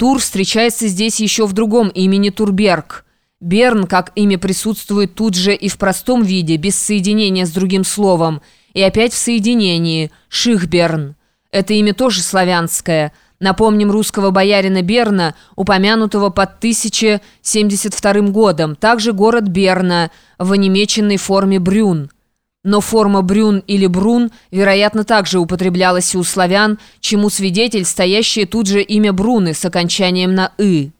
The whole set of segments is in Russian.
Тур встречается здесь еще в другом имени Турберг. Берн, как имя присутствует тут же и в простом виде, без соединения с другим словом, и опять в соединении – Шихберн. Это имя тоже славянское. Напомним русского боярина Берна, упомянутого под 1072 годом, также город Берна в онемеченной форме Брюн. Но форма брюн или брун, вероятно, также употреблялась и у славян, чему свидетель стоящее тут же имя Бруны с окончанием на «ы».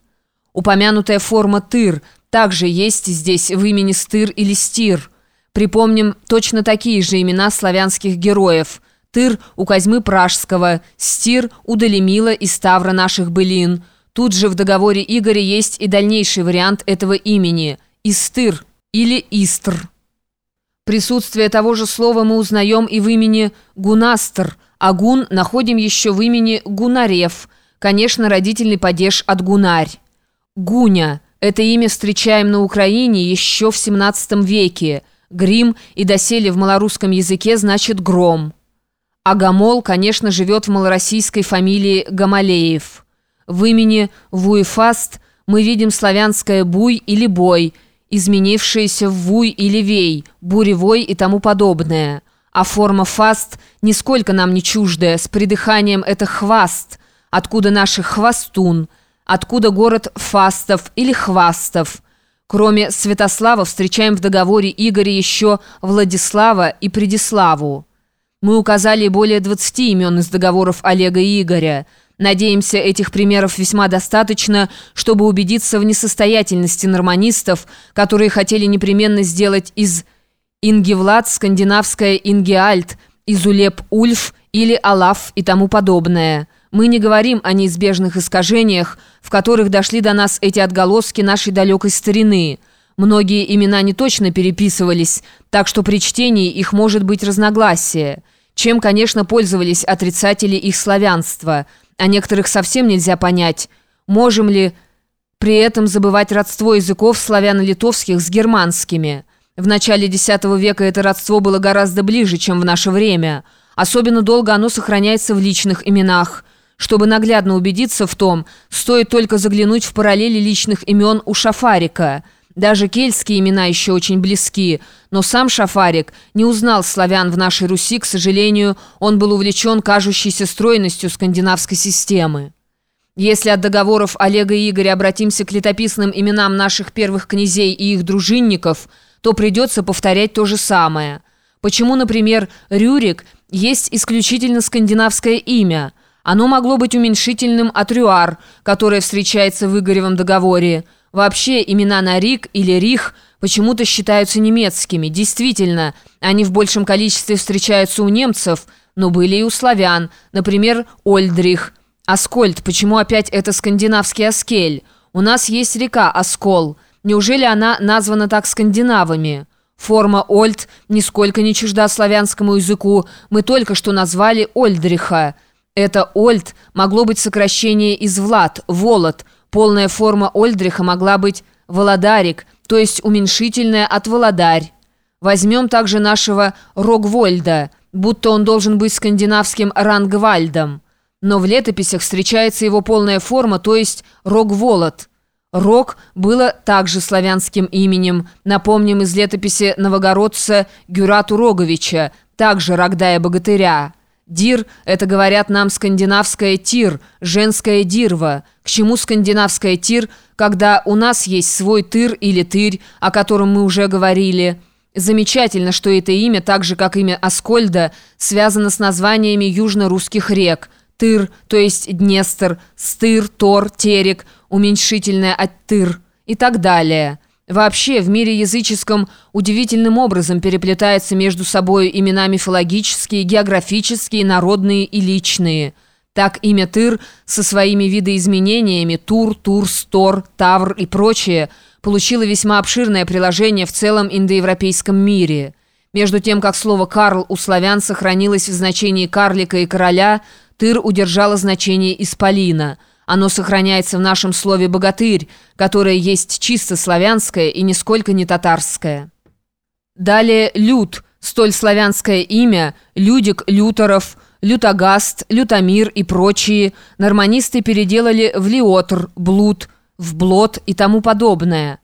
Упомянутая форма «тыр» также есть здесь в имени «стыр» или «стир». Припомним точно такие же имена славянских героев. «Тыр» у Козьмы Пражского, «стир» у Далемила и Ставра наших былин. Тут же в договоре Игоря есть и дальнейший вариант этого имени – «истыр» или «истр». Присутствие того же слова мы узнаем и в имени Гунастр, а Гун находим еще в имени Гунарев, конечно, родительный падеж от Гунарь. Гуня – это имя встречаем на Украине еще в 17 веке. Грим и доселе в малорусском языке значит «гром». Агамол, конечно, живет в малороссийской фамилии Гамалеев. В имени Вуефаст мы видим славянское «буй» или «бой», изменившиеся в вуй или вей, буревой и тому подобное. А форма фаст нисколько нам не чуждая, с придыханием это хваст, откуда наших хвастун, откуда город фастов или хвастов. Кроме Святослава встречаем в договоре Игоря еще Владислава и Предиславу. Мы указали более 20 имен из договоров Олега и Игоря – Надеемся, этих примеров весьма достаточно, чтобы убедиться в несостоятельности норманистов, которые хотели непременно сделать из Ингевлад скандинавское Ингеальт, из Улеп Ульф или Алаф и тому подобное. Мы не говорим о неизбежных искажениях, в которых дошли до нас эти отголоски нашей далекой старины. Многие имена не точно переписывались, так что при чтении их может быть разногласие. Чем, конечно, пользовались отрицатели их славянства – а некоторых совсем нельзя понять. Можем ли при этом забывать родство языков славяно-литовских с германскими? В начале X века это родство было гораздо ближе, чем в наше время. Особенно долго оно сохраняется в личных именах. Чтобы наглядно убедиться в том, стоит только заглянуть в параллели личных имен у Шафарика – даже кельтские имена еще очень близки, но сам Шафарик не узнал славян в нашей Руси, к сожалению, он был увлечен кажущейся стройностью скандинавской системы. Если от договоров Олега и Игоря обратимся к летописным именам наших первых князей и их дружинников, то придется повторять то же самое. Почему, например, Рюрик есть исключительно скандинавское имя? Оно могло быть уменьшительным от Рюар, которое встречается в Игоревом договоре – Вообще имена на Рик или Рих почему-то считаются немецкими. Действительно, они в большем количестве встречаются у немцев, но были и у славян, например, Ольдрих. Аскольд, почему опять это скандинавский Аскель? У нас есть река Оскол. Неужели она названа так скандинавами? Форма Ольд нисколько не чужда славянскому языку. Мы только что назвали Ольдриха. Это Ольд могло быть сокращение из Влад, Волод – Полная форма Ольдриха могла быть «володарик», то есть уменьшительная от «володарь». Возьмем также нашего Рогвольда, будто он должен быть скандинавским Рангвальдом. Но в летописях встречается его полная форма, то есть Рогволод. Рог было также славянским именем, напомним из летописи новогородца Гюрату Роговича, также Рогдая Богатыря. Дир – это, говорят нам, скандинавская тир, женская дирва. К чему скандинавская тир, когда у нас есть свой тыр или тырь, о котором мы уже говорили? Замечательно, что это имя, так же как имя Аскольда, связано с названиями южно-русских рек. Тыр, то есть Днестр, Стыр, Тор, Терек, уменьшительное от Тыр и так далее. Вообще, в мире языческом удивительным образом переплетаются между собой имена мифологические, географические, народные и личные. Так имя Тыр со своими видоизменениями Тур, Турс, Тор, Тавр и прочее получило весьма обширное приложение в целом индоевропейском мире. Между тем, как слово «карл» у славян сохранилось в значении «карлика» и «короля», Тыр удержало значение «исполина». Оно сохраняется в нашем слове «богатырь», которое есть чисто славянское и нисколько не татарское. Далее «люд», столь славянское имя, «людик», «люторов», Лютогаст, Лютомир и прочие норманисты переделали в Лиотр, Блуд, в Блот и тому подобное.